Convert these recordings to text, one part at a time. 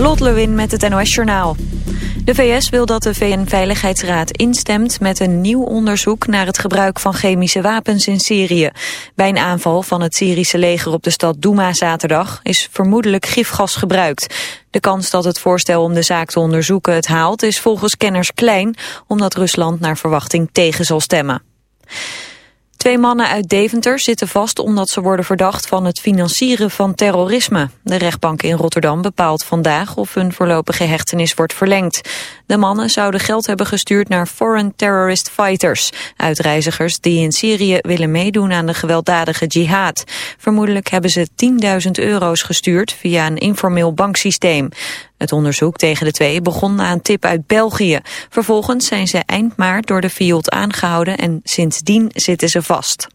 Lot Lewin met het NOS Journaal. De VS wil dat de VN-veiligheidsraad instemt met een nieuw onderzoek naar het gebruik van chemische wapens in Syrië. Bij een aanval van het Syrische leger op de stad Douma zaterdag is vermoedelijk gifgas gebruikt. De kans dat het voorstel om de zaak te onderzoeken het haalt is volgens kenners klein, omdat Rusland naar verwachting tegen zal stemmen. Twee mannen uit Deventer zitten vast omdat ze worden verdacht van het financieren van terrorisme. De rechtbank in Rotterdam bepaalt vandaag of hun voorlopige hechtenis wordt verlengd. De mannen zouden geld hebben gestuurd naar Foreign Terrorist Fighters, uitreizigers die in Syrië willen meedoen aan de gewelddadige jihad. Vermoedelijk hebben ze 10.000 euro's gestuurd via een informeel banksysteem. Het onderzoek tegen de twee begon na een tip uit België. Vervolgens zijn ze eind maart door de FIOD aangehouden en sindsdien zitten ze vast.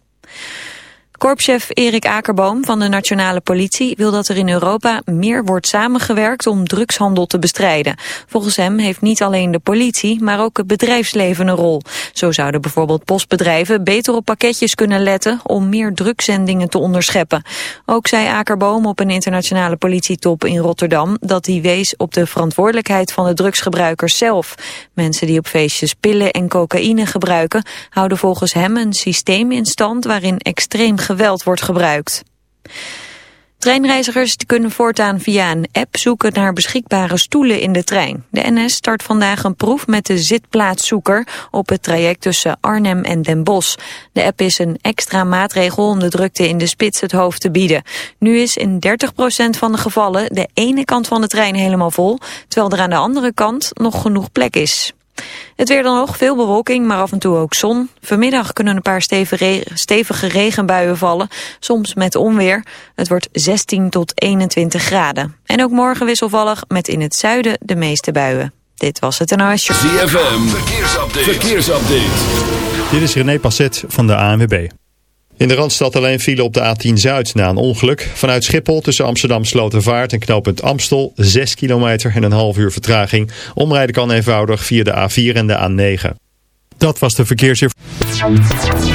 Korpschef Erik Akerboom van de Nationale Politie wil dat er in Europa meer wordt samengewerkt om drugshandel te bestrijden. Volgens hem heeft niet alleen de politie, maar ook het bedrijfsleven een rol. Zo zouden bijvoorbeeld postbedrijven beter op pakketjes kunnen letten om meer drugszendingen te onderscheppen. Ook zei Akerboom op een internationale politietop in Rotterdam dat hij wees op de verantwoordelijkheid van de drugsgebruikers zelf. Mensen die op feestjes pillen en cocaïne gebruiken houden volgens hem een systeem in stand waarin extreem geweld wordt gebruikt. Treinreizigers kunnen voortaan via een app zoeken naar beschikbare stoelen in de trein. De NS start vandaag een proef met de zitplaatszoeker op het traject tussen Arnhem en Den Bosch. De app is een extra maatregel om de drukte in de spits het hoofd te bieden. Nu is in 30% van de gevallen de ene kant van de trein helemaal vol, terwijl er aan de andere kant nog genoeg plek is. Het weer dan nog, veel bewolking, maar af en toe ook zon. Vanmiddag kunnen een paar stevige regenbuien vallen, soms met onweer. Het wordt 16 tot 21 graden. En ook morgen wisselvallig, met in het zuiden de meeste buien. Dit was het NOS Show. ZFM, verkeersupdate. verkeersupdate. Dit is René Passet van de ANWB. In de Randstad alleen file op de A10 Zuid na een ongeluk. Vanuit Schiphol tussen Amsterdam Slotervaart en knooppunt Amstel 6 kilometer en een half uur vertraging. Omrijden kan eenvoudig via de A4 en de A9. Dat was de verkeersinformatie.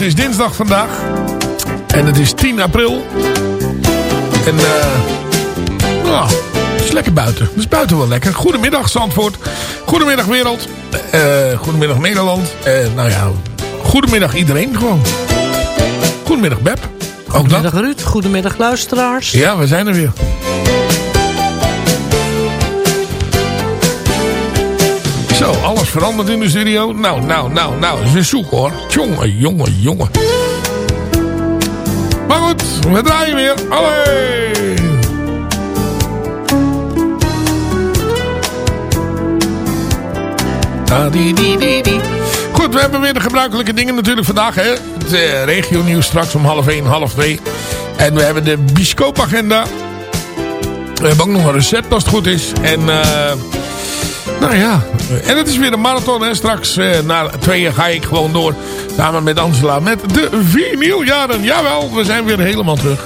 Het is dinsdag vandaag. En het is 10 april. En eh nou, het is lekker buiten. Het is buiten wel lekker. Goedemiddag Zandvoort. Goedemiddag wereld. Eh goedemiddag Nederland. Eh nou ja, goedemiddag iedereen gewoon. Goedemiddag Beb. Ook dat. Goedemiddag Ruud, goedemiddag luisteraars. Ja, we zijn er weer. Zo, alles veranderd in de studio. Nou, nou, nou, nou, dat is weer zoek hoor. Jongen, jongen, jongen. Maar goed, we draaien weer. Allee! Goed, we hebben weer de gebruikelijke dingen natuurlijk vandaag. Hè? Het uh, regio-nieuws straks om half 1, half 2. En we hebben de biscoopagenda. We hebben ook nog een recept als het goed is. En eh nou ja, en het is weer een marathon. Hè? Straks eh, na tweeën ga ik gewoon door. Samen met Angela met de vinyljaren. Jawel, we zijn weer helemaal terug.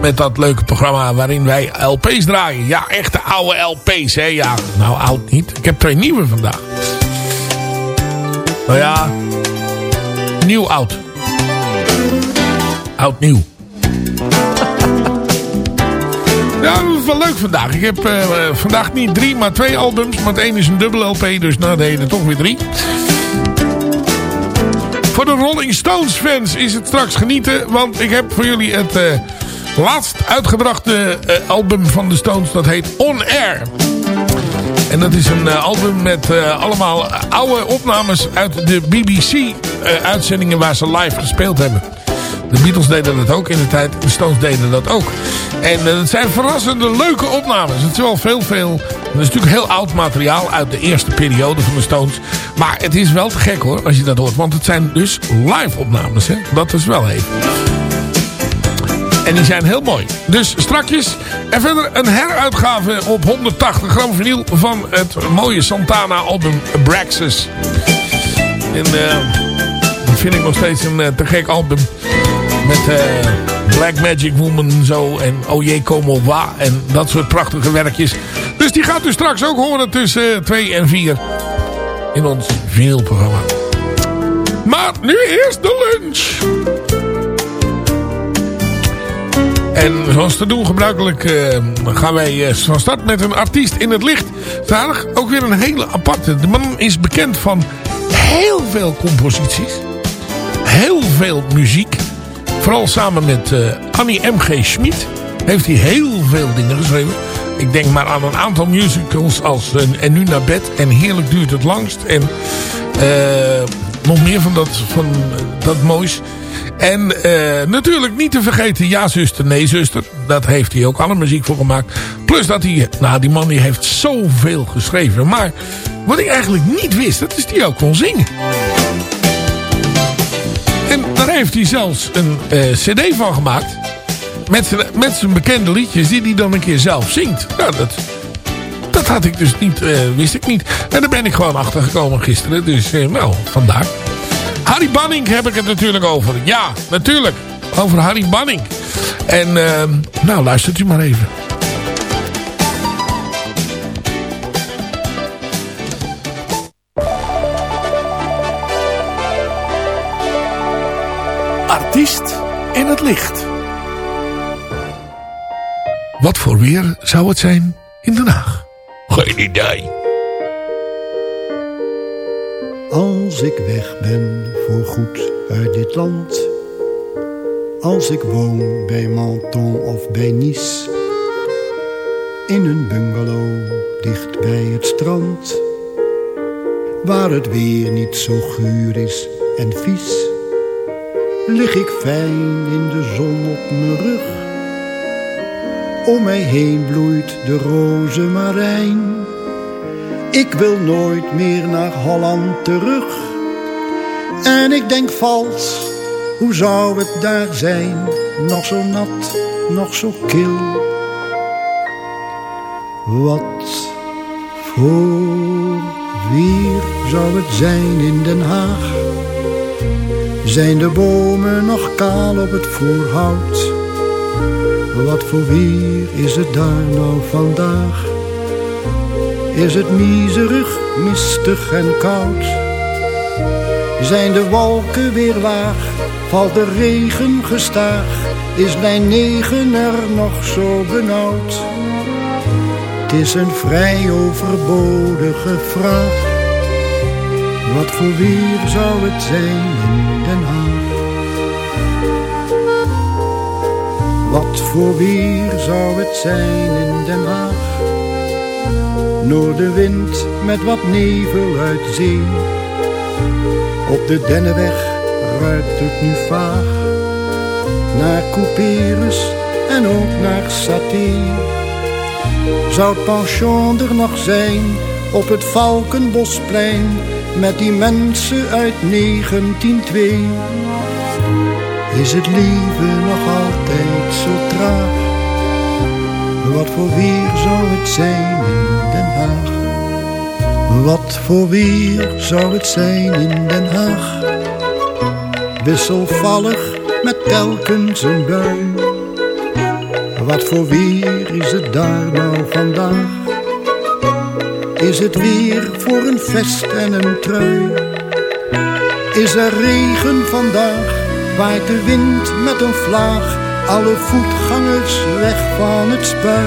Met dat leuke programma waarin wij LP's draaien. Ja, echte oude LP's. Hè? Ja, nou oud niet. Ik heb twee nieuwe vandaag. Nou ja, nieuw oud. Oud nieuw. Ja, dat is wel leuk vandaag. Ik heb eh, vandaag niet drie, maar twee albums. Maar het een is een dubbele LP, dus nou de ene toch weer drie. Voor de Rolling Stones fans is het straks genieten. Want ik heb voor jullie het eh, laatst uitgebrachte eh, album van de Stones. Dat heet On Air. En dat is een album met allemaal oude opnames uit de BBC-uitzendingen waar ze live gespeeld hebben. De Beatles deden dat ook in de tijd. De Stones deden dat ook. En uh, het zijn verrassende leuke opnames. Het is wel veel, veel... Het is natuurlijk heel oud materiaal uit de eerste periode van de Stones. Maar het is wel te gek hoor, als je dat hoort. Want het zijn dus live opnames. Hè? Dat is wel even. En die zijn heel mooi. Dus strakjes. En verder een heruitgave op 180 gram vinyl van het mooie Santana album Braxis. En uh, dat vind ik nog steeds een uh, te gek album. Met uh, Black Magic Woman zo. En Oje Como Wa. En dat soort prachtige werkjes. Dus die gaat u straks ook horen tussen 2 en 4. In ons vinylprogramma. Maar nu eerst de lunch. En zoals te doen gebruikelijk uh, gaan wij van start met een artiest in het licht. Zalig, ook weer een hele aparte. De man is bekend van heel veel composities. Heel veel muziek. Vooral samen met uh, Annie M.G. Schmid heeft hij heel veel dingen geschreven. Ik denk maar aan een aantal musicals als En nu naar bed en Heerlijk duurt het langst. En nog meer van dat, van dat moois. En natuurlijk niet te vergeten Ja zuster, nee zuster. Dat heeft hij ook alle muziek voor gemaakt. Plus dat hij, nou die man die heeft zoveel geschreven. Maar wat ik eigenlijk niet wist, dat is die ook kon zingen. Daar heeft hij zelfs een uh, cd van gemaakt. Met, met zijn bekende liedjes die hij dan een keer zelf zingt. Nou, dat, dat had ik dus niet, uh, wist ik niet. En daar ben ik gewoon achter gekomen gisteren. Dus nou, vandaar. Harry Banning heb ik het natuurlijk over. Ja, natuurlijk. Over Harry Banning. En nou, luistert u maar even. Licht. Wat voor weer zou het zijn in Den Haag? Geen idee. Als ik weg ben voor goed uit dit land. Als ik woon bij Menton of bij Nice. In een bungalow dicht bij het strand. Waar het weer niet zo guur is en vies. Lig ik fijn in de zon op mijn rug. Om mij heen bloeit de rozemarijn. Ik wil nooit meer naar Holland terug. En ik denk vals, hoe zou het daar zijn? Nog zo nat, nog zo kil. Wat voor weer zou het zijn in Den Haag? Zijn de bomen nog kaal op het voorhout? Wat voor weer is het daar nou vandaag? Is het miserig, mistig en koud? Zijn de wolken weer laag, valt de regen gestaag, is lijn 9 er nog zo benauwd? Het is een vrij overbodige vraag. Wat voor weer zou het zijn in Den Haag? Wat voor weer zou het zijn in Den Haag? Noordenwind met wat nevel uit zee. Op de Dennenweg ruikt het nu vaag. Naar couperus en ook naar saté. Zou het pension er nog zijn op het Valkenbosplein met die mensen uit 1902? Is het leven nog altijd zo traag? Wat voor weer zou het zijn in Den Haag? Wat voor weer zou het zijn in Den Haag? Wisselvallig met telkens een bui. Wat voor weer is het daar nou vandaag? Is het weer voor een vest en een trui? Is er regen vandaag? Waait de wind met een vlaag? Alle voetgangers weg van het spui?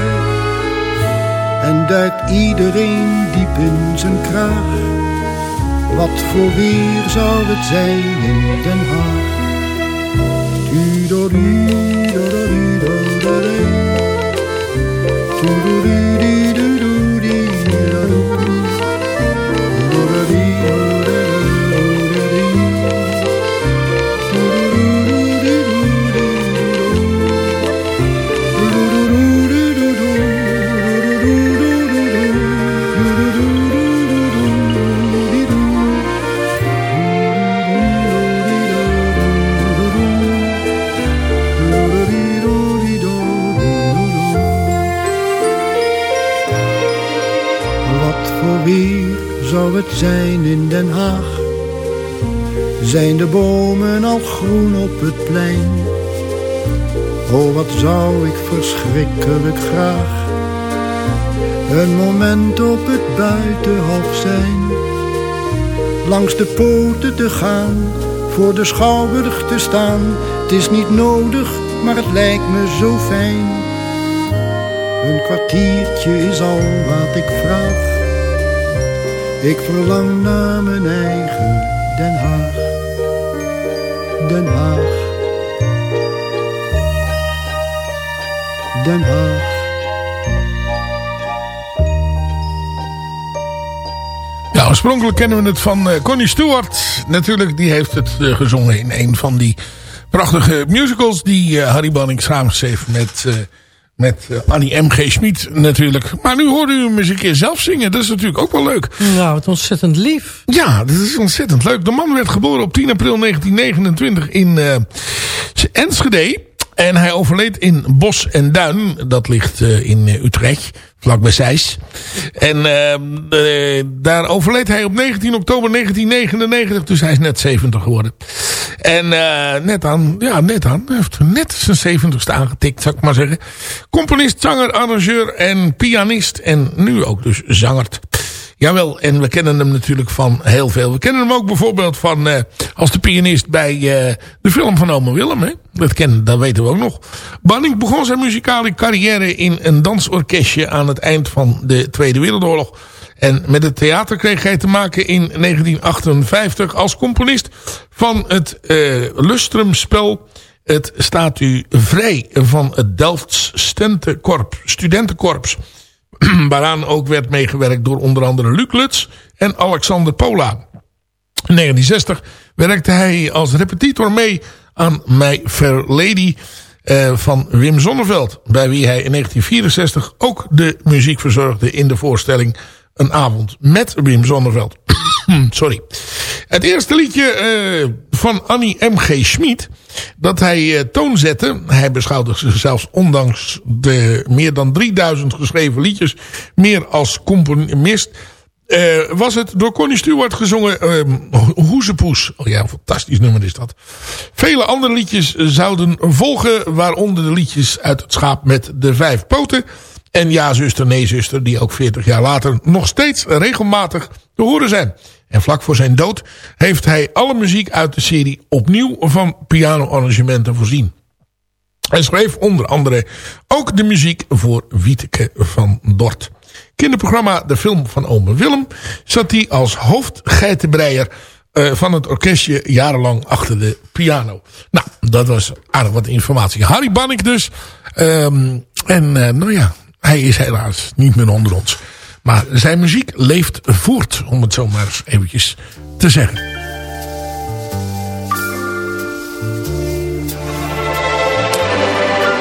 En duikt iedereen diep in zijn kraag? Wat voor weer zou het zijn in Den Haag? Wat zijn in Den Haag? Zijn de bomen al groen op het plein? Oh, wat zou ik verschrikkelijk graag een moment op het buitenhof zijn. Langs de poten te gaan, voor de schouwburg te staan. Het is niet nodig, maar het lijkt me zo fijn. Een kwartiertje is al wat ik vraag. Ik verlang naar mijn eigen Den Haag. Den Haag. Den Haag. Ja, oorspronkelijk kennen we het van uh, Connie Stewart. Natuurlijk, die heeft het uh, gezongen in een van die prachtige musicals... die uh, Harry Banning samenschreef met, met Annie M.G. Schmid natuurlijk. Maar nu hoorde u hem eens een keer zelf zingen. Dat is natuurlijk ook wel leuk. Nou, wat ontzettend lief. Ja, dat is ontzettend leuk. De man werd geboren op 10 april 1929 in Enschede... En hij overleed in Bos en Duin. Dat ligt uh, in uh, Utrecht, vlakbij Zeist. En uh, daar overleed hij op 19 oktober 1999. Dus hij is net 70 geworden. En net aan, ja, net aan. Hij heeft net zijn 70ste aangetikt, zou ik maar zeggen. Componist, zanger, arrangeur en pianist. En nu ook dus zangert. Jawel, en we kennen hem natuurlijk van heel veel. We kennen hem ook bijvoorbeeld van uh, als de pianist bij uh, de film van Ome Willem. Hè? Dat, kennen, dat weten we ook nog. Banning begon zijn muzikale carrière in een dansorkestje aan het eind van de Tweede Wereldoorlog. En met het theater kreeg hij te maken in 1958 als componist van het uh, Lustrumspel. Het staat u vrij van het Delfts Studentenkorps waaraan ook werd meegewerkt door onder andere Luc Lutz en Alexander Pola. In 1960 werkte hij als repetitor mee aan My Fair Lady van Wim Zonneveld. Bij wie hij in 1964 ook de muziek verzorgde in de voorstelling Een avond met Wim Zonneveld. Sorry. Het eerste liedje uh, van Annie M.G. Schmid dat hij uh. Hij beschouwde zichzelf ondanks de meer dan 3000 geschreven liedjes meer als componist. Uh, was het door Connie Stewart gezongen uh, Hoezepoes. Oh ja, een fantastisch nummer is dat. Vele andere liedjes zouden volgen. Waaronder de liedjes uit het schaap met de vijf poten. En ja, zuster, nee, zuster. Die ook 40 jaar later nog steeds regelmatig te horen zijn. En vlak voor zijn dood heeft hij alle muziek uit de serie opnieuw van piano-arrangementen voorzien. Hij schreef onder andere ook de muziek voor Wieteke van Dort. Kinderprogramma De Film van Ome Willem zat hij als hoofdgeitenbreier uh, van het orkestje jarenlang achter de piano. Nou, dat was aardig wat informatie. Harry Bannik dus. Um, en uh, nou ja, hij is helaas niet meer onder ons. Maar zijn muziek leeft voort, om het zo maar eens eventjes te zeggen.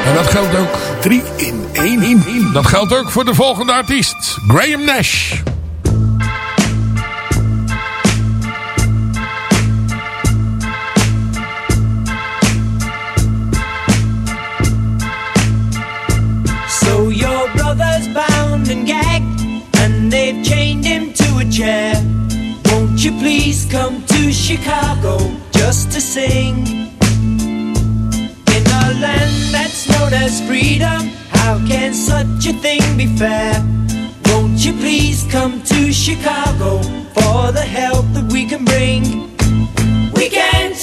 En dat geldt ook... 3 in 1 in 1. Dat geldt ook voor de volgende artiest. Graham Nash. And gagged And they've chained him to a chair Won't you please come to Chicago Just to sing In a land that's known as freedom. How can such a thing be fair? Won't you please come to Chicago for the help that we can bring? We can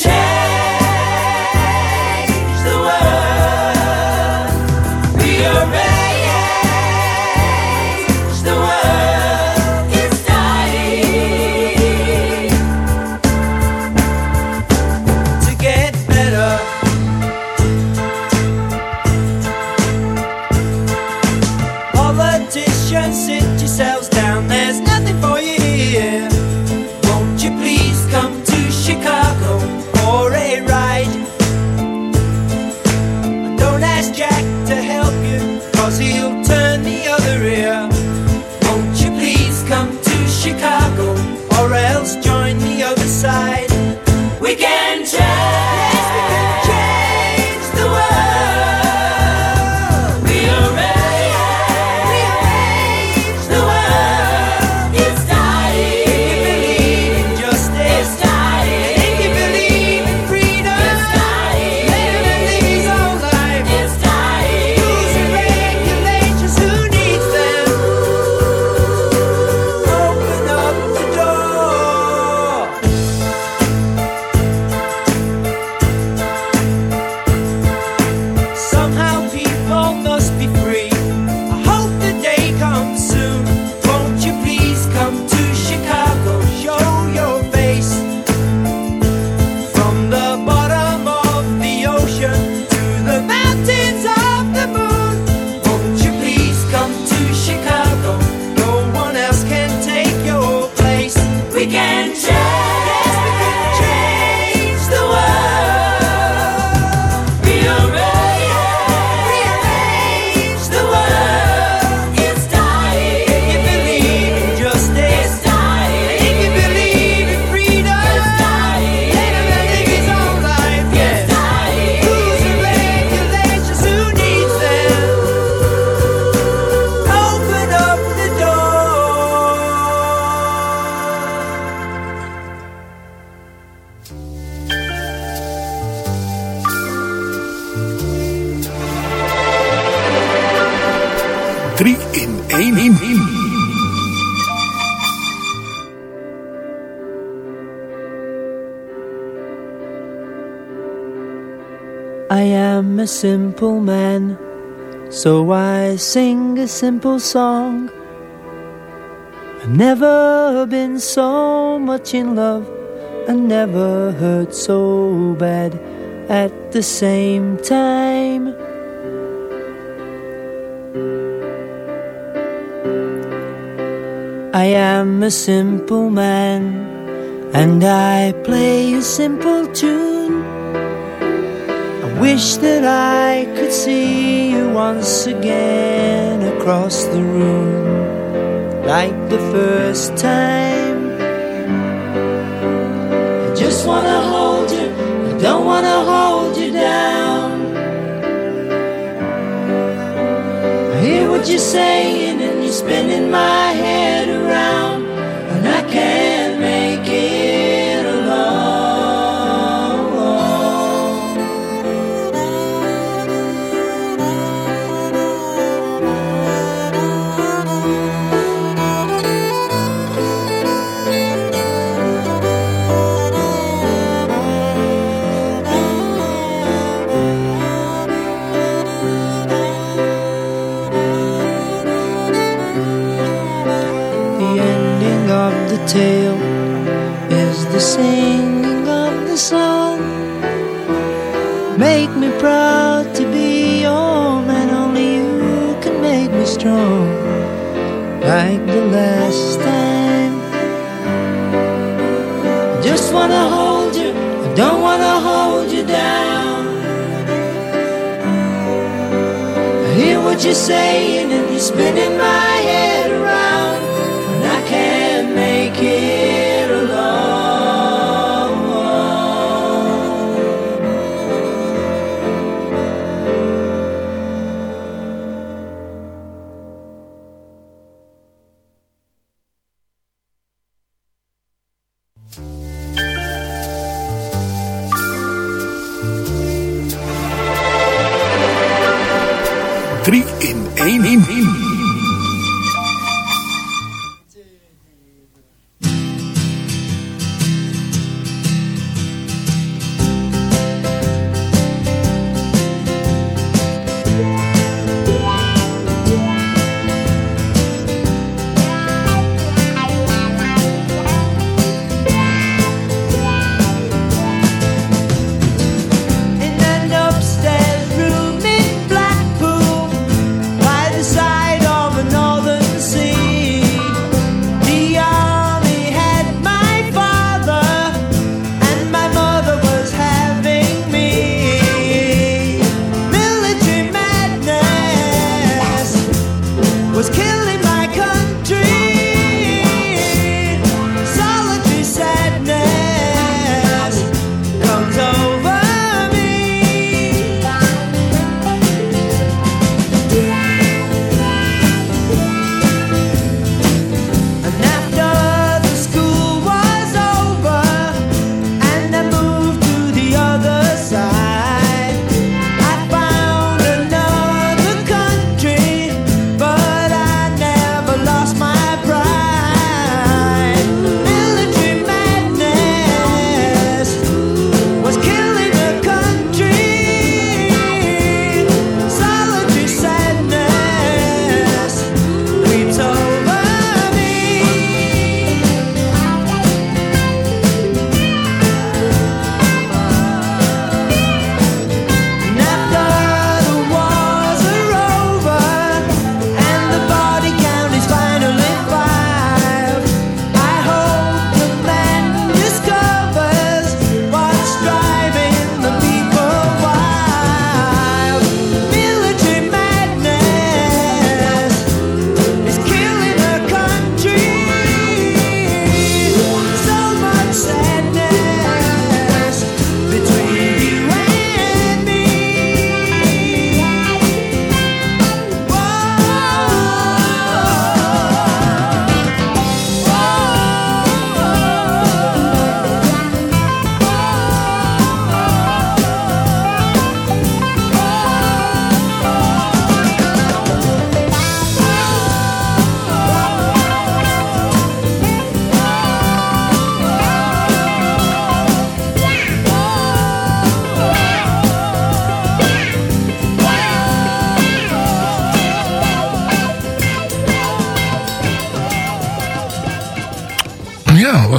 change. a simple man, so I sing a simple song. I've never been so much in love, and never hurt so bad at the same time. I am a simple man, and I play a simple tune I wish that I could see you once again across the room like the first time. I just wanna hold you, I don't wanna hold you down. I hear what you're saying and you're spinning my head around, and hold you, I don't wanna hold you down. I hear what you're saying and you're spinning my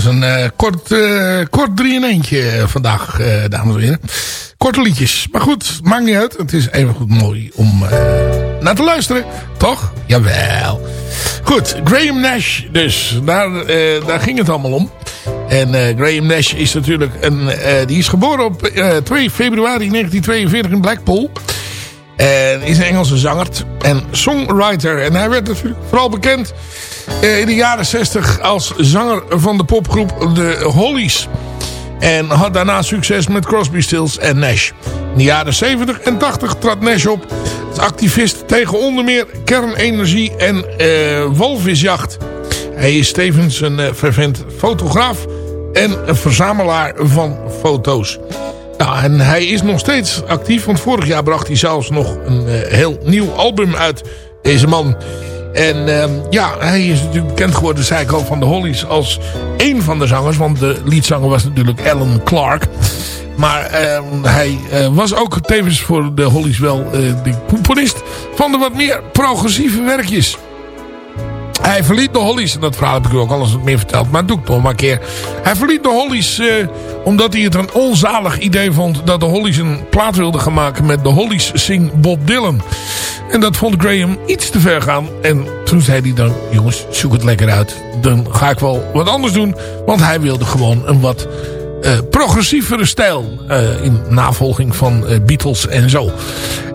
een eh, kort, eh, kort drie in eentje vandaag, eh, dames en heren. Korte liedjes. Maar goed, maakt niet uit. Het is even goed mooi om naar te luisteren. Toch? Jawel. Goed, Graham Nash dus. Daar, daar ging het allemaal om. En Graham Nash is natuurlijk een... die is geboren op eh, 2 februari 1942 in Blackpool. En is een Engelse zanger en songwriter. En hij werd natuurlijk vooral bekend eh, in de jaren 60 als zanger van de popgroep The Hollies. En had daarna succes met Crosby, Stills en Nash. In de jaren 70 en 80 trad Nash op als activist tegen onder meer kernenergie en eh, walvisjacht. Hij is tevens een eh, fervent fotograaf en een verzamelaar van foto's. Nou, en hij is nog steeds actief, want vorig jaar bracht hij zelfs nog een eh, heel nieuw album uit, deze man. En ehm, ja, hij is natuurlijk bekend geworden, zei ik al, van de Hollies als één van de zangers. Want de liedzanger was natuurlijk Alan Clark. Maar ehm, hij eh, was ook tevens voor de Hollies wel eh, de componist van de wat meer progressieve werkjes. Hij verliet de Hollies. En dat verhaal heb ik u ook al eens wat meer verteld. Maar doe ik nog maar een keer. Hij verliet de Hollies eh, omdat hij het een onzalig idee vond... dat de Hollies een plaat wilden gaan maken met de Hollies Sing Bob Dylan. En dat vond Graham iets te ver gaan. En toen zei hij dan... jongens, zoek het lekker uit. Dan ga ik wel wat anders doen. Want hij wilde gewoon een wat... Uh, progressievere stijl uh, in navolging van Beatles en zo.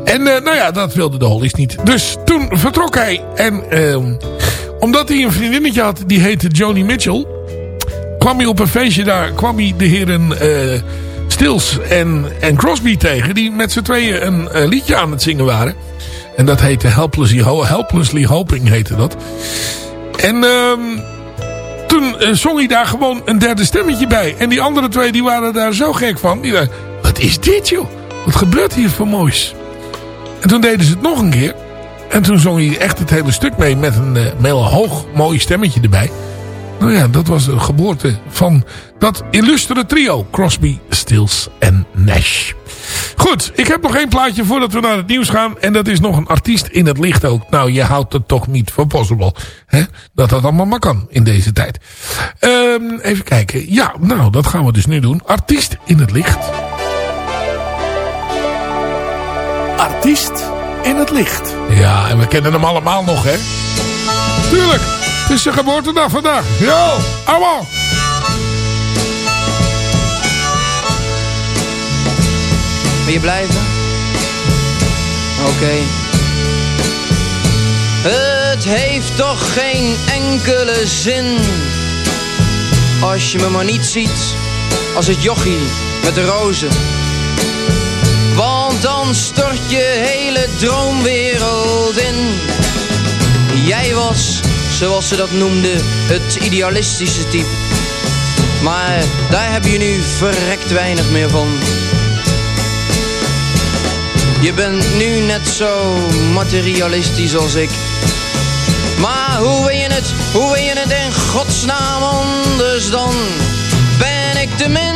En nou ja, dat wilde de Hollies niet. Dus toen vertrok hij en ehm, omdat hij een vriendinnetje had, die heette Joni Mitchell... kwam hij op een feestje daar, kwam hij de heren uh, Stills en, en Crosby tegen... die met z'n tweeën een liedje aan het zingen waren. En dat heette Helplessly, Hoping, heette dat. En uh, toen uh, zong hij daar gewoon een derde stemmetje bij. En die andere twee die waren daar zo gek van. Die dachten, wat is dit joh? Wat gebeurt hier voor moois? En toen deden ze het nog een keer... En toen zong hij echt het hele stuk mee met een, uh, heel hoog mooi stemmetje erbij. Nou ja, dat was de geboorte van dat illustere trio. Crosby, Stills en Nash. Goed, ik heb nog één plaatje voordat we naar het nieuws gaan. En dat is nog een artiest in het licht ook. Nou, je houdt het toch niet voor possible. Hè? Dat dat allemaal maar kan in deze tijd. Um, even kijken. Ja, nou, dat gaan we dus nu doen. Artiest in het licht. Artiest in het licht. Ja, en we kennen hem allemaal nog, hè? Tuurlijk, het is zijn geboortedag vandaag. Yo, allemaal. Wil je blijven? Oké. Okay. Het heeft toch geen enkele zin Als je me maar niet ziet Als het jochie met de rozen dan stort je hele droomwereld in Jij was, zoals ze dat noemden, het idealistische type Maar daar heb je nu verrekt weinig meer van je bent nu net zo materialistisch als ik. Maar hoe wil je het, hoe wil je het in godsnaam anders dan? Ben ik te min?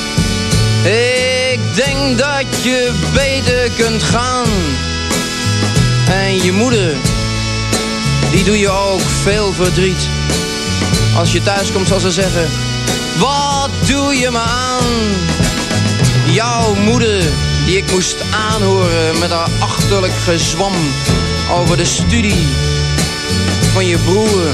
Ik denk dat je beter kunt gaan. En je moeder, die doe je ook veel verdriet. Als je thuis komt zal ze zeggen, wat doe je me aan? Jouw moeder, die ik moest aanhoren met haar achterlijk gezwam over de studie van je broer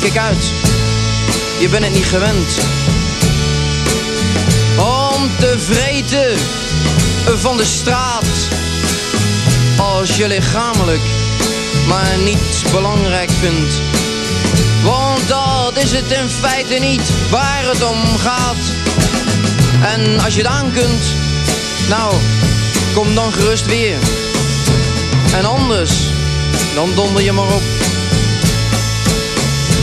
Kijk uit, je bent het niet gewend. Om te vreten van de straat, als je lichamelijk maar niet belangrijk vindt. Want dat is het in feite niet waar het om gaat. En als je het aan kunt, nou, kom dan gerust weer. En anders, dan donder je maar op.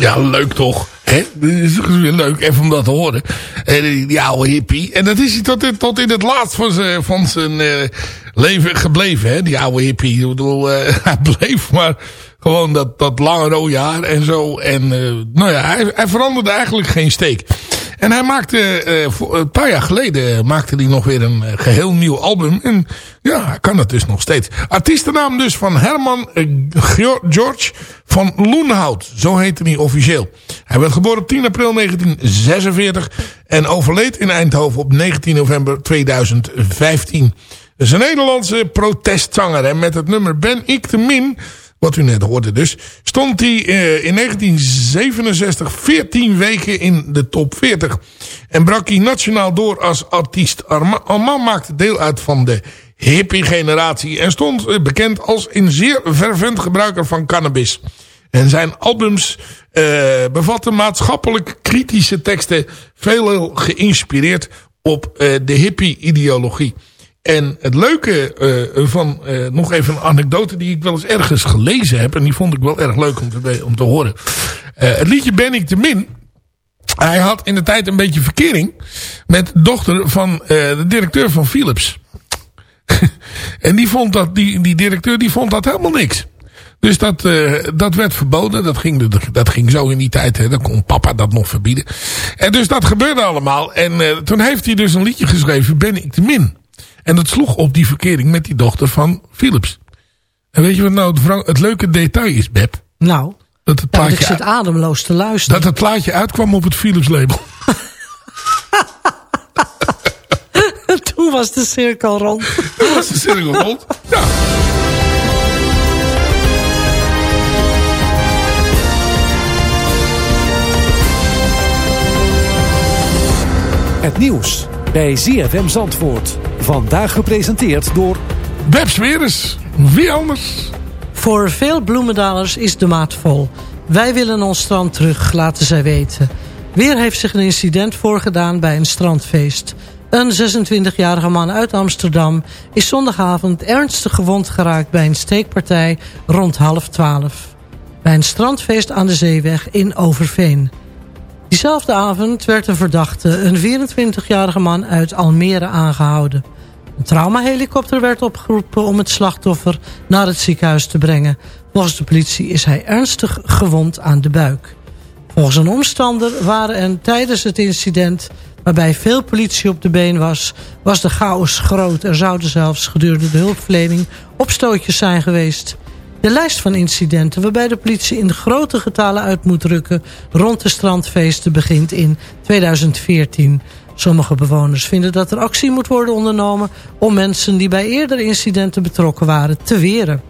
Ja, leuk toch? Hè? Dat is weer leuk even om dat te horen. En die, die oude hippie. En dat is hij tot, in- tot in het laatst van zijn, van zijn eh, leven gebleven. Hè? Die oude hippie. Ik bedoel, eh, hij bleef maar gewoon dat, dat lange rode haar en zo. En eh, nou ja, hij, hij veranderde eigenlijk geen steek. En hij maakte, eh, een paar jaar geleden maakte hij nog weer een eh, geheel nieuw album. En ja, kan het dus nog steeds. Artiestennaam dus van Herman eh, Geo- George van Loenhout. Zo heette hij officieel. Hij werd geboren op 10 april 1946 en overleed in Eindhoven op 19 november 2015. Dat is een Nederlandse protestzanger. En met het nummer Ben ik te min wat u net hoorde dus, stond hij eh, in 1967 14 weken in de top 40. En brak hij nationaal door als artiest. Arma- Armand maakte deel uit van de hippie-generatie en stond eh, bekend als een zeer fervent gebruiker van cannabis. En zijn albums eh, bevatten maatschappelijk kritische teksten, veelal geïnspireerd op de hippie-ideologie. En het leuke eh, van, eh, nog even een anekdote die ik wel eens ergens gelezen heb. En die vond ik wel erg leuk om te, om te horen. Eh, het liedje Ben ik te min. Hij had in de tijd een beetje verkering met de dochter van de directeur van Philips. en die, vond dat, die, die directeur die vond dat helemaal niks. Dus dat, dat werd verboden. Dat ging, dat ging zo in die tijd. Hè. Dan kon papa dat nog verbieden. En dus dat gebeurde allemaal. En toen heeft hij dus een liedje geschreven. Ben ik te min. En dat sloeg op die verkering met die dochter van Philips. En weet je wat nou het, leuke detail is, Beb? Nou, Dat het want ik plaatje, zit ademloos te luisteren. dat het plaatje uitkwam op het Philips label. Toen was de cirkel rond. Dat was de cirkel rond. Ja. Het nieuws bij ZFM Zandvoort. Vandaag gepresenteerd door... Beb Smeres. Wie anders? Voor veel bloemendalers is de maat vol. Wij willen ons strand terug, laten zij weten. Weer heeft zich een incident voorgedaan bij een strandfeest. Een 26-jarige man uit Amsterdam is zondagavond ernstig gewond geraakt bij een steekpartij rond half twaalf. Bij een strandfeest aan de Zeeweg in Overveen. Diezelfde avond werd een verdachte, een 24-jarige man uit Almere aangehouden. Een traumahelikopter werd opgeroepen om het slachtoffer naar het ziekenhuis te brengen. Volgens de politie is hij ernstig gewond aan de buik. Volgens een omstander waren er tijdens het incident waarbij veel politie op de been was, was de chaos groot. Er zouden zelfs gedurende de hulpverlening opstootjes zijn geweest. De lijst van incidenten waarbij de politie in grote getalen uit moet rukken rond de strandfeesten begint in 2014. Sommige bewoners vinden dat er actie moet worden ondernomen om mensen die bij eerdere incidenten betrokken waren te weren.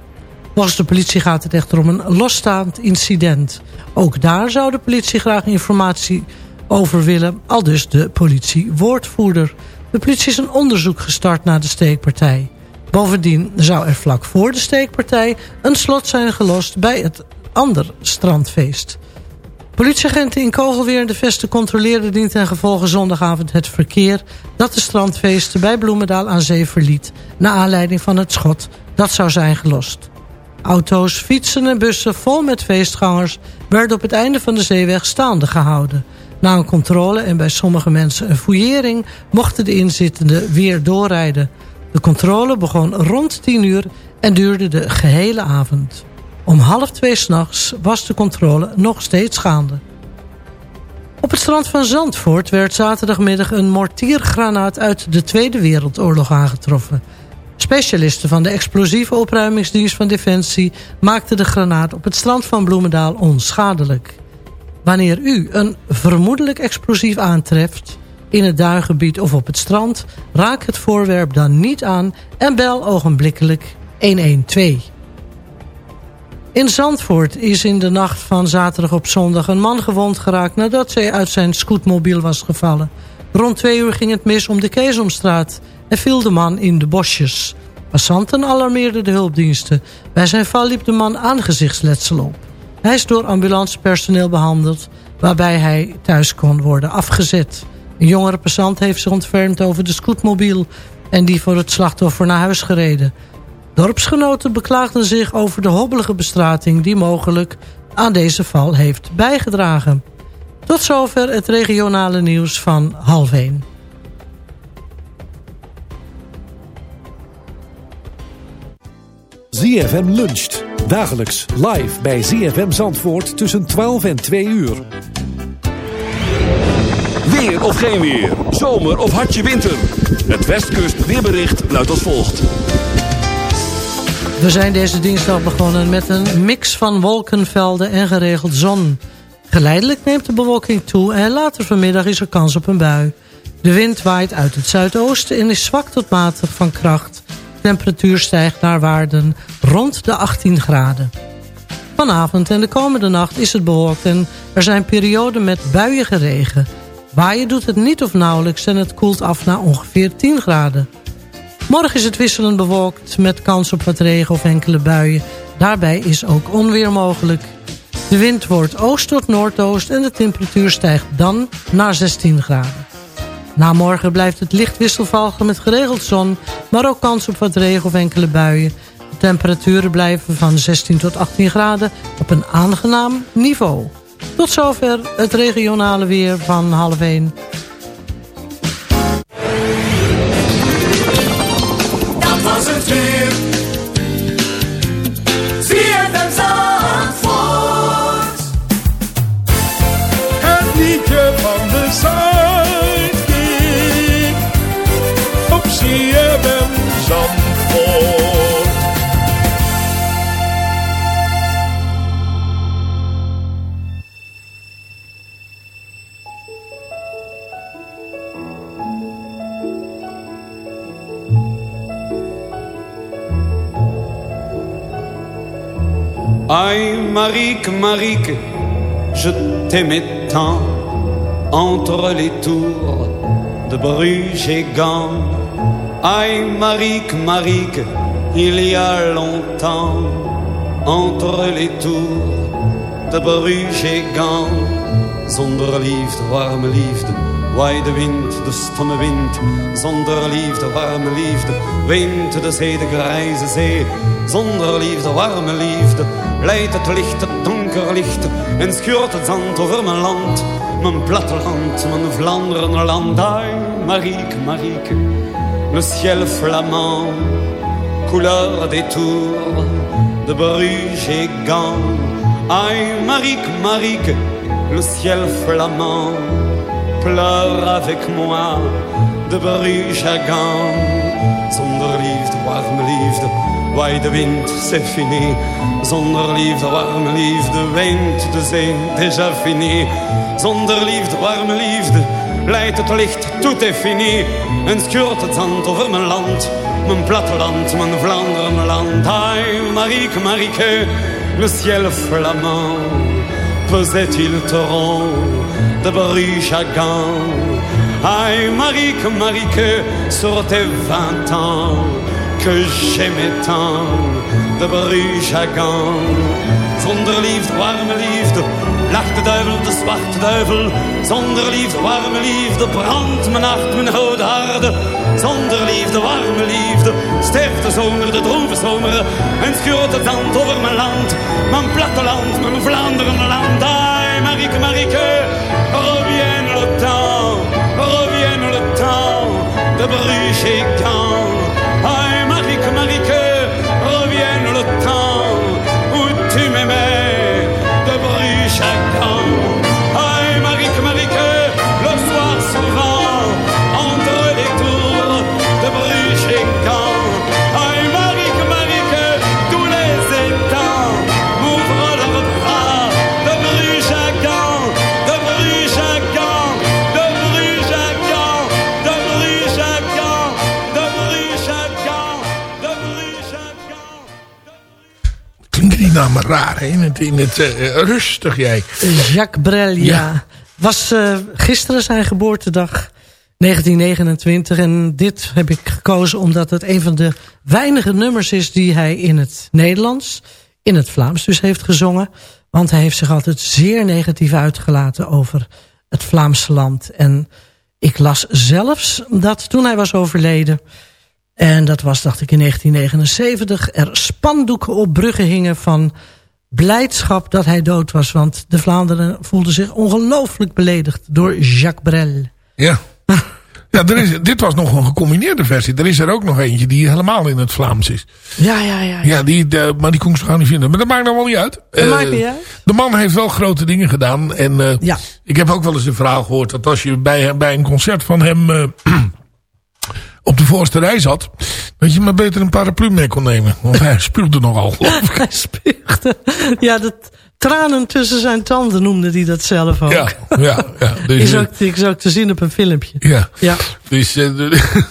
Volgens de politie gaat het echter om een losstaand incident. Ook daar zou de politie graag informatie over willen, al dus de politiewoordvoerder. De politie is een onderzoek gestart naar de steekpartij. Bovendien zou er vlak voor de steekpartij een slot zijn gelost bij het ander strandfeest. Politieagenten in Kogelweer en de Vesten controleerden dien ten gevolge zondagavond het verkeer dat de strandfeesten bij Bloemendaal aan zee verliet, naar aanleiding van het schot dat zou zijn gelost. Auto's, fietsen en bussen vol met feestgangers werden op het einde van de zeeweg staande gehouden. Na een controle en bij sommige mensen een fouillering mochten de inzittenden weer doorrijden. De controle begon rond 10 uur en duurde de gehele avond. Om half twee s'nachts was de controle nog steeds gaande. Op het strand van Zandvoort werd zaterdagmiddag een mortiergranaat uit de Tweede Wereldoorlog aangetroffen. Specialisten van de explosieve opruimingsdienst van Defensie maakten de granaat op het strand van Bloemendaal onschadelijk. Wanneer u een vermoedelijk explosief aantreft in het duingebied of op het strand, raak het voorwerp dan niet aan en bel ogenblikkelijk 112. In Zandvoort is in de nacht van zaterdag op zondag een man gewond geraakt nadat hij uit zijn scootmobiel was gevallen. Rond twee uur ging het mis om de Keesomstraat en viel de man in de bosjes. Passanten alarmeerden de hulpdiensten. Bij zijn val liep de man aangezichtsletsel op. Hij is door ambulancepersoneel behandeld, waarbij hij thuis kon worden afgezet. Een jongere passant heeft zich ontfermd over de scootmobiel en die voor het slachtoffer naar huis gereden. Dorpsgenoten beklaagden zich over de hobbelige bestrating die mogelijk aan deze val heeft bijgedragen. Tot zover het regionale nieuws van half 1. ZFM luncht. Dagelijks live bij ZFM Zandvoort tussen 12 en 2 uur. Weer of geen weer. Zomer of hartje winter. Het Westkust weerbericht luidt als volgt. We zijn deze dinsdag begonnen met een mix van wolkenvelden en geregeld zon. Geleidelijk neemt de bewolking toe en later vanmiddag is er kans op een bui. De wind waait uit het zuidoosten en is zwak tot matig van kracht. temperatuur stijgt naar waarden rond de 18 graden. Vanavond en de komende nacht is het bewolkt en er zijn perioden met buiige regen. Waaien doet het niet of nauwelijks en het koelt af naar ongeveer 10 graden. Morgen is het wisselend bewolkt met kans op wat regen of enkele buien. Daarbij is ook onweer mogelijk. De wind wordt oost tot noordoost en de temperatuur stijgt dan naar 16 graden. Na morgen blijft het licht wisselvallig met geregeld zon... maar ook kans op wat regen of enkele buien. De temperaturen blijven van 16 tot 18 graden op een aangenaam niveau. Tot zover het regionale weer van half 1. Aïe, Marique, Marique, je t'aimais tant entre les tours de Bruges et Gand. Aïe, Marique, Marique, il y a longtemps entre les tours de Bruges et Gand. Zonder liefde, warme liefde, waai de wind, de stomme wind. Zonder liefde, warme liefde, wint de zee, de grijze zee. Zonder liefde, warme liefde, leidt het licht, het donker licht. En schuurt het zand over mijn land, mijn platteland, mijn Vlaanderenland. Ai, Marieke, Marieke, le ciel flamand, couleur des tours de Bruges et Gand. Ai, Marieke, Marieke, le ciel flamand, pleure avec moi de Bruges à Gand. Zonder liefde, warme liefde, waai de wind, c'est fini. Zonder liefde, warme liefde, weent de zee, déjà fini. Zonder liefde, warme liefde, leidt het licht, tout est fini. En schuurt het zand over mijn land, mijn platteland, mijn Vlaanderen, land. Ai, Marieke, Marieke, le ciel flamand, pesait-il torrent de Bruges à Gand. Aïe, Marique, Marique, sur tes ans, que j'aimais tant, de Bruges à Gand. Zonder liefde, warme liefde, lacht de duivel, de zwarte duivel. Zonder liefde, warme liefde, brandt mijn nacht, mijn rode harde. Zonder liefde, warme liefde, sterft de zomer, de droeve zomer. En schuurt het zand over mijn land, mijn platteland, mijn Vlaanderen, land. Aïe, Marieke, Marieke, reviens le temps de Bruges et Gand. Aïe, Marieke, Marieke, reviens le temps où tu m'aimais maar raar, hè? In het, in het eh, rustig jij. Jacques Brel, ja. Was eh, gisteren zijn geboortedag, 1929. En dit heb ik gekozen omdat het een van de weinige nummers is... die hij in het Nederlands, in het Vlaams dus heeft gezongen. Want hij heeft zich altijd zeer negatief uitgelaten over het Vlaamse land. En ik las zelfs dat toen hij was overleden... En dat was, dacht ik, in 1979. Er spandoeken op bruggen hingen van blijdschap dat hij dood was. Want de Vlaanderen voelden zich ongelooflijk beledigd door Jacques Brel. Ja. Ja, er is, dit was nog een gecombineerde versie. Er is er ook nog eentje die helemaal in het Vlaams is. Ja, ja, ja. Ja, die, de, maar die kon ik zo gauw niet vinden. Maar dat maakt nou wel niet uit. Dat Eh, maakt niet uit. De man heeft wel grote dingen gedaan. En eh, Ja. ik heb ook wel eens een verhaal gehoord... dat als je bij, bij een concert van hem eh, op de voorste rij zat... dat je maar beter een paraplu mee kon nemen. Want hij spuugde nogal, geloof ik. Hij spuugde. Ja, dat tranen tussen zijn tanden noemde hij dat zelf ook. Ja, ja, ja. Dus, is, ook, is ook te zien op een filmpje. Ja. Ja. Dus eh,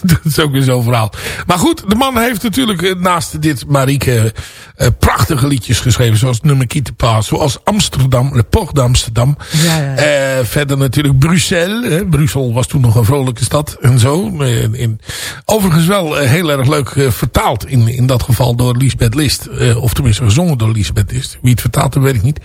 dat is ook weer zo'n verhaal. Maar goed, de man heeft natuurlijk eh, naast dit Marieke eh, prachtige liedjes geschreven. Zoals Nummer Kiete Paas. Zoals Amsterdam, Le Port d'Amsterdam. Ja, ja, ja. Eh, verder natuurlijk Bruxelles. Hè. Brussel was toen nog een vrolijke stad en zo. Eh, in, overigens wel heel erg leuk vertaald in, in dat geval door Lisbeth List. Of tenminste gezongen door Lisbeth List. Wie het vertaalt, dat weet ik niet.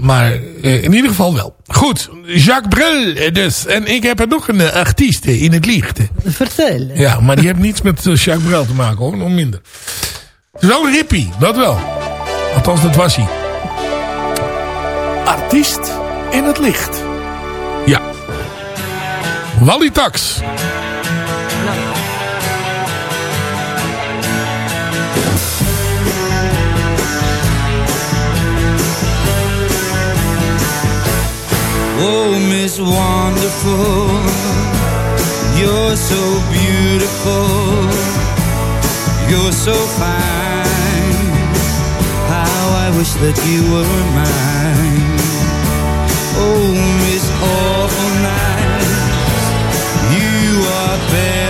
Maar in ieder geval wel. Goed, Jacques Brel dus. En ik heb er nog een artiest in het licht. Vertel. Ja, maar die heeft niets met Jacques Brel te maken hoor, nog minder. Het is wel een hippie, dat wel. Althans, dat was hij. Artiest in het licht. Ja. Wally Tax. Oh, Miss Wonderful, you're so beautiful, you're so fine. How I wish that you were mine. Oh, Miss Awful Nice, you are paradise.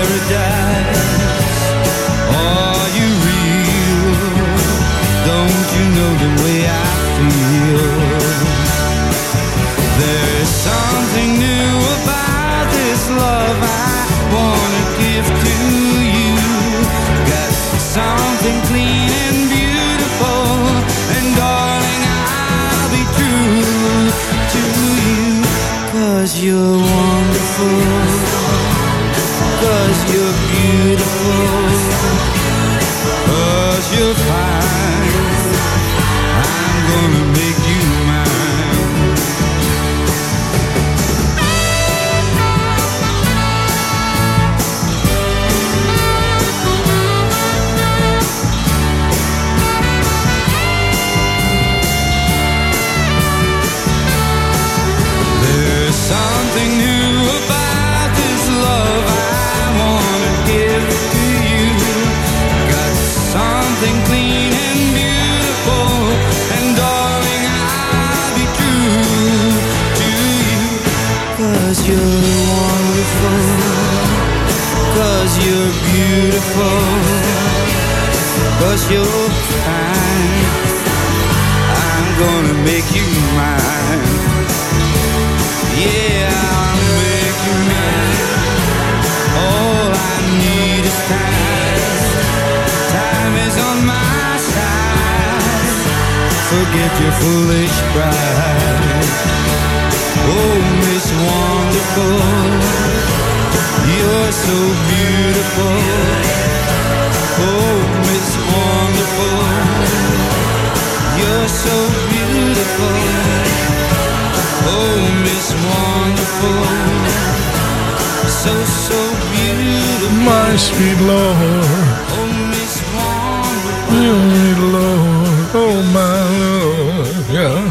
You're wonderful, cause you're beautiful, cause you're fine. I'm gonna make you Forget your foolish pride. Oh, Miss Wonderful, you're so beautiful. Oh, Miss Wonderful, you're so beautiful. Oh, Miss Wonderful, so, so beautiful. My sweet Lord. Oh, Miss Wonderful. Sweet Lord. Oh, my. Ja.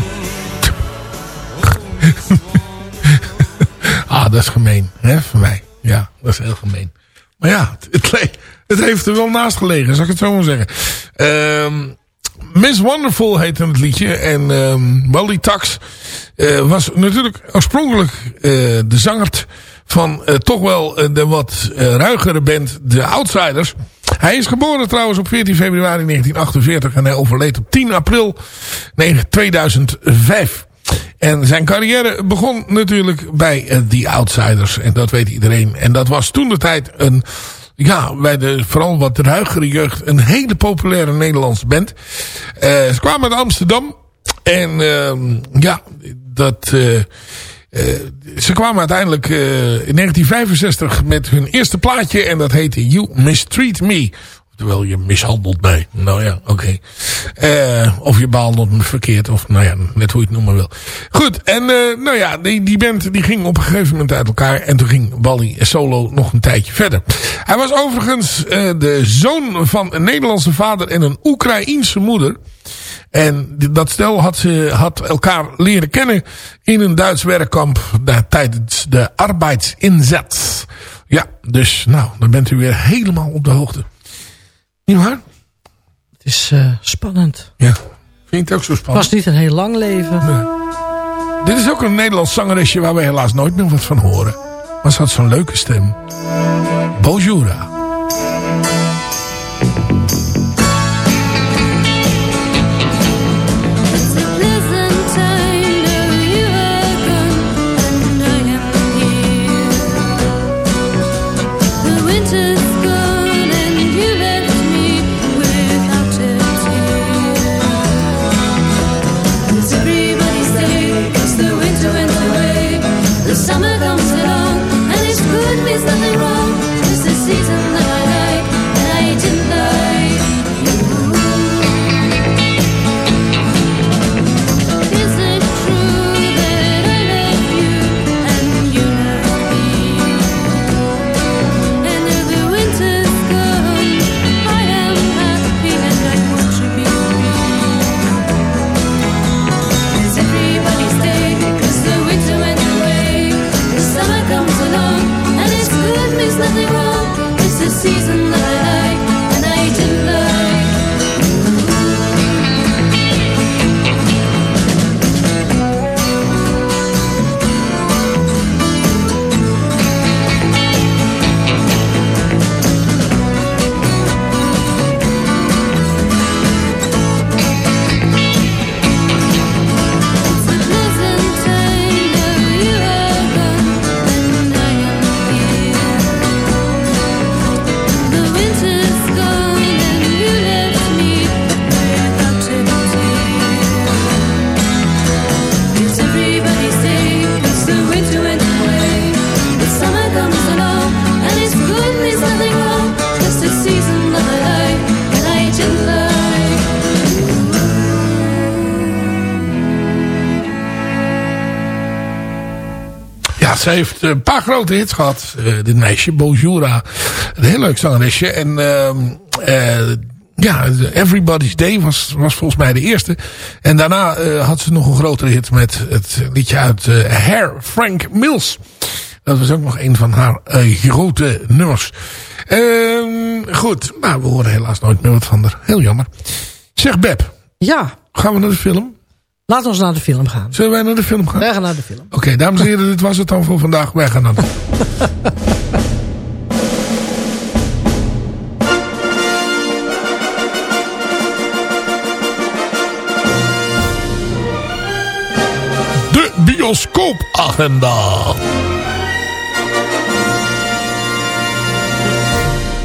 ah, dat is gemeen. Hè, voor mij. Ja, dat is heel gemeen. Maar ja, het, het, heeft er wel naast gelegen, zal ik het zo maar zeggen. Ehm Miss Wonderful heette het liedje. En ehm Wally Tax eh, was natuurlijk oorspronkelijk eh, de zanger van eh, toch wel de wat ruigere band The Outsiders. Hij is geboren trouwens op 14 februari 1948 en hij overleed op 10 april 2005. En zijn carrière begon natuurlijk bij eh, The Outsiders. En dat weet iedereen. En dat was toen de tijd een, ja, bij de vooral wat ruigere jeugd, een hele populaire Nederlandse band. Eh, ze kwamen uit Amsterdam. En ehm, ja, dat... eh, eh, ze kwamen uiteindelijk eh, in 1965 met hun eerste plaatje. En dat heette You Mistreat Me. Terwijl je mishandelt mij. Nou ja, oké. Eh, of je behandelt me verkeerd. Of nou ja, net hoe je het noemen wil. Goed, en nou ja, die, die band die ging op een gegeven moment uit elkaar. En toen ging Wally solo nog een tijdje verder. Hij was overigens de zoon van een Nederlandse vader en een Oekraïense moeder. En dat stel had, ze, had elkaar leren kennen in een Duits werkkamp tijdens de arbeidsinzet. Ja, dus nou, dan bent u weer helemaal op de hoogte. Niet waar? Het is uh, spannend. Ja, vind het ook zo spannend? Het was niet een heel lang leven. Nee. Dit is ook een Nederlands zangeresje waar we helaas nooit meer wat van horen. Maar ze had zo'n leuke stem. Bonjour. Ze heeft een paar grote hits gehad. Uh, dit meisje, Bonjoura. Een heel leuk zangeresje. En uh, uh, ja, Everybody's Day was, was volgens mij de eerste. En daarna had ze nog een grotere hit met het liedje uit Hair, Frank Mills. Dat was ook nog een van haar grote nummers. Ehm, goed, maar we horen helaas nooit meer wat van haar. Heel jammer. Zeg Beb. Ja. Gaan we naar de film? Laten we ons naar de film gaan. Zullen wij naar de film gaan? Wij gaan naar de film. Oké, okay, dames en heren, dit was het dan voor vandaag. Wij gaan naar de De bioscoopagenda.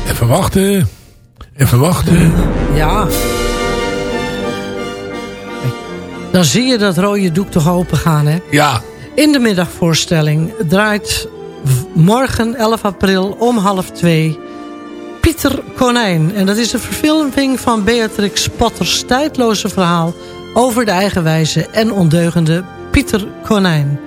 Even wachten. Even wachten. Ja. Dan zie je dat rode doek toch open gaan, hè? Ja. In de middagvoorstelling draait morgen 11 april om half twee... Pieter Konijn. En dat is een verfilming van Beatrix Potters tijdloze verhaal... over de eigenwijze en ondeugende Pieter Konijn.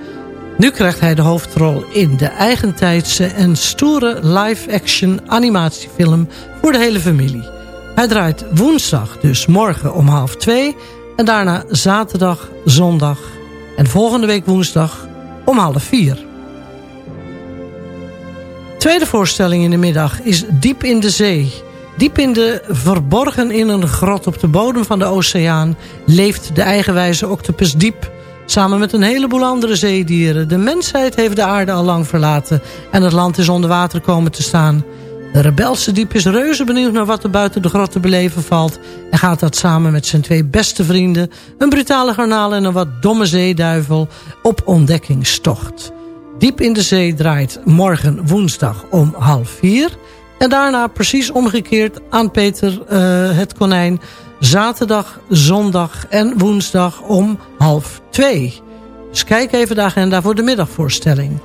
Nu krijgt hij de hoofdrol in de eigentijdse en stoere live-action animatiefilm voor de hele familie. Hij draait woensdag, dus morgen om half twee... En daarna zaterdag, zondag en volgende week woensdag om half vier. Tweede voorstelling in de middag is Diep in de Zee. Diep in de verborgen in een grot op de bodem van de oceaan... leeft de eigenwijze octopus diep... samen met een heleboel andere zeedieren. De mensheid heeft de aarde al lang verlaten... en het land is onder water komen te staan... De rebelse diep is reuze benieuwd naar wat er buiten de grot te beleven valt... en gaat dat samen met zijn twee beste vrienden... een brutale garnaal en een wat domme zeeduivel op ontdekkingstocht. Diep in de zee draait morgen woensdag om half vier... en daarna precies omgekeerd aan Peter uh, het Konijn... zaterdag, zondag en woensdag om half twee. Dus kijk even de agenda voor de middagvoorstelling.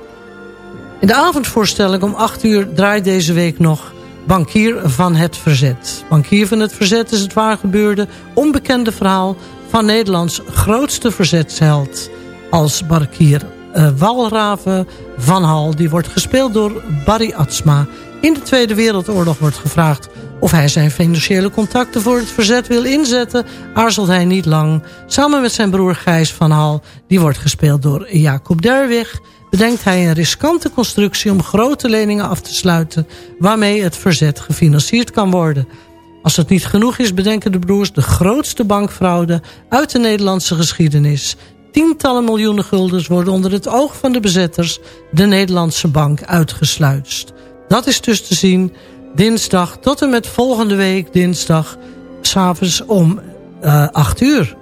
In de avondvoorstelling om 8 uur draait deze week nog Bankier van het Verzet. Bankier van het Verzet is het waargebeurde onbekende verhaal... van Nederlands grootste verzetsheld als bankier uh, Walraven van Hal. Die wordt gespeeld door Barry Atsma. In de Tweede Wereldoorlog wordt gevraagd of hij zijn financiële contacten voor het verzet wil inzetten, aarzelt hij niet lang. Samen met zijn broer Gijs van Hal, die wordt gespeeld door Jacob Derwig, bedenkt hij een riskante constructie om grote leningen af te sluiten, waarmee het verzet gefinancierd kan worden. Als het niet genoeg is, bedenken de broers de grootste bankfraude uit de Nederlandse geschiedenis. Tientallen miljoenen guldens worden onder het oog van de bezetters de Nederlandse bank uitgesluist. Dat is dus te zien dinsdag tot en met volgende week dinsdag... s'avonds om uh, eh, 8 uur.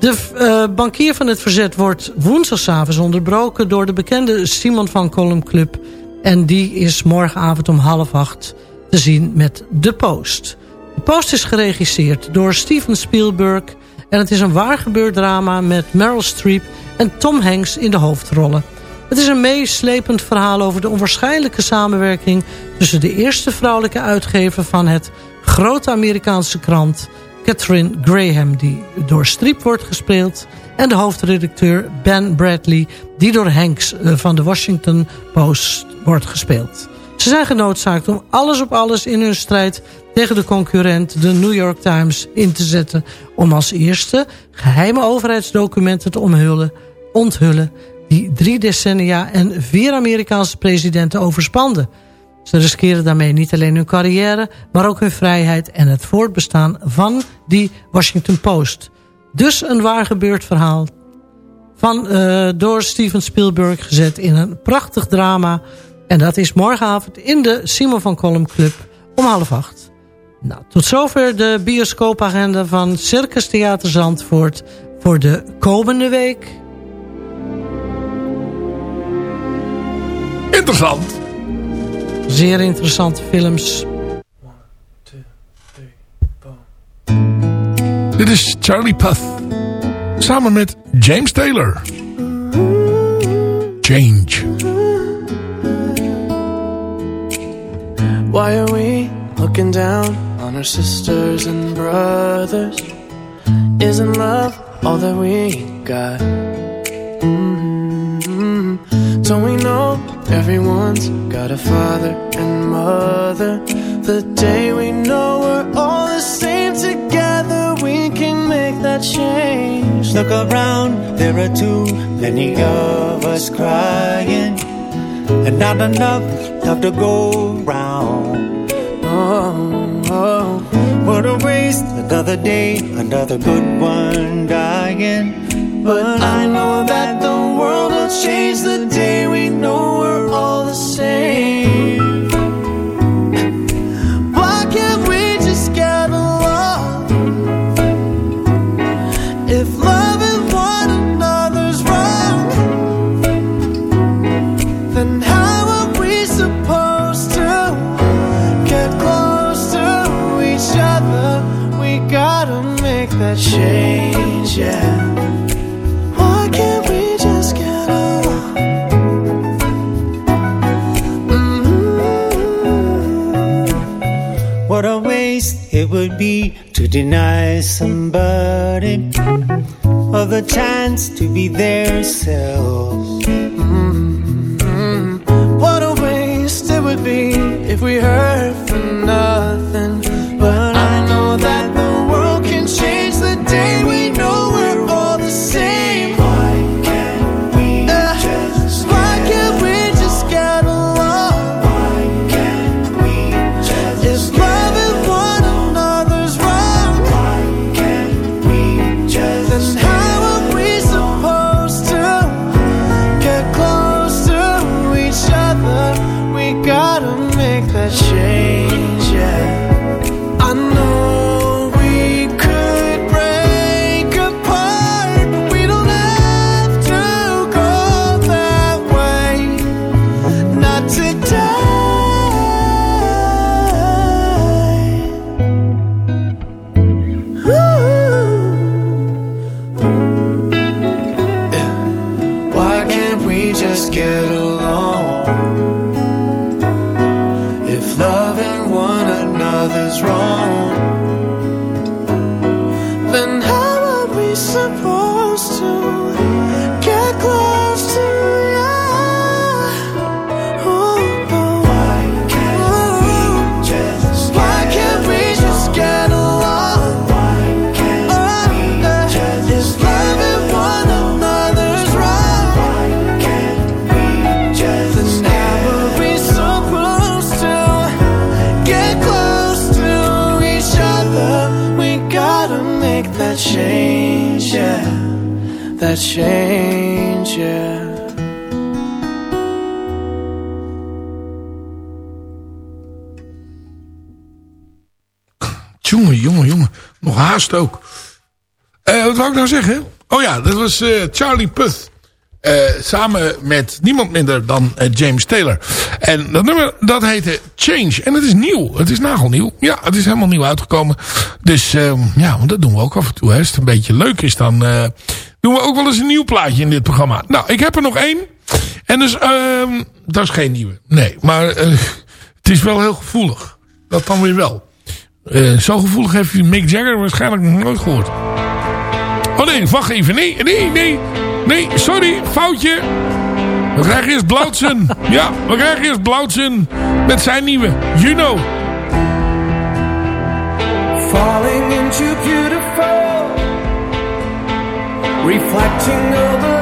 De uh, bankier van het verzet wordt woensdagavond onderbroken... door de bekende Simon van Kolm Club. En die is morgenavond om half acht te zien met De Post. De Post is geregisseerd door Steven Spielberg... en het is een waargebeurd drama met Meryl Streep en Tom Hanks in de hoofdrollen. Het is een meeslepend verhaal over de onwaarschijnlijke samenwerking... tussen de eerste vrouwelijke uitgever van het grote Amerikaanse krant... Catherine Graham, die door Streep wordt gespeeld... en de hoofdredacteur Ben Bradley... die door Hanks eh, van de Washington Post wordt gespeeld. Ze zijn genoodzaakt om alles op alles in hun strijd tegen de concurrent, de New York Times, in te zetten... om als eerste geheime overheidsdocumenten te omhullen, onthullen die drie decennia en vier Amerikaanse presidenten overspanden. Ze riskeren daarmee niet alleen hun carrière, maar ook hun vrijheid en het voortbestaan van die Washington Post. Dus een waar gebeurd verhaal van, uh, door Steven Spielberg gezet in een prachtig drama. En dat is morgenavond in de Simon van Kolm Club om half acht. Nou, tot zover de bioscoopagenda van Circus Theater Zandvoort voor de komende week. Interessant. Zeer interessante films. Dit is Charlie Puth. Samen met James Taylor. Change. Why are we looking down on our sisters and brothers? Isn't love all that we got? Don't we know Everyone's got a father and mother. The day we know we're all the same together, we can make that change. Look around, there are too many of us crying, and not enough love to go round. Oh, oh, what a waste! Another day, another good one dying. But I know that the world will change the day we know we're all the same. Why can't we just get along? If loving one another's wrong, then how are we supposed to get close to each other? We gotta make that change, yeah. Would be to deny somebody of the chance to be their selves. Mm-hmm. What a waste it would be if we heard from nothing. Eh, Charlie Puth. Eh, samen met niemand minder dan eh, James Taylor. En dat nummer, dat heette Change. En het is nieuw. Het is nagelnieuw. Ja, het is helemaal nieuw uitgekomen. Dus eh, ja, dat doen we ook af en toe. Hè. Als het een beetje leuk is, dan doen we ook wel eens een nieuw plaatje in dit programma. Nou, ik heb er nog één. En dus, ehm, dat is geen nieuwe. Nee, maar het is wel heel gevoelig. Dat dan weer wel. Zo gevoelig heeft Mick Jagger waarschijnlijk nog nooit gehoord. Oh nee, wacht even. Nee, nee, nee. Nee, sorry, foutje. We krijgen eerst Blauwtsen. ja, we krijgen eerst Blauwtsen met zijn nieuwe Know. Falling into beautiful, reflecting all the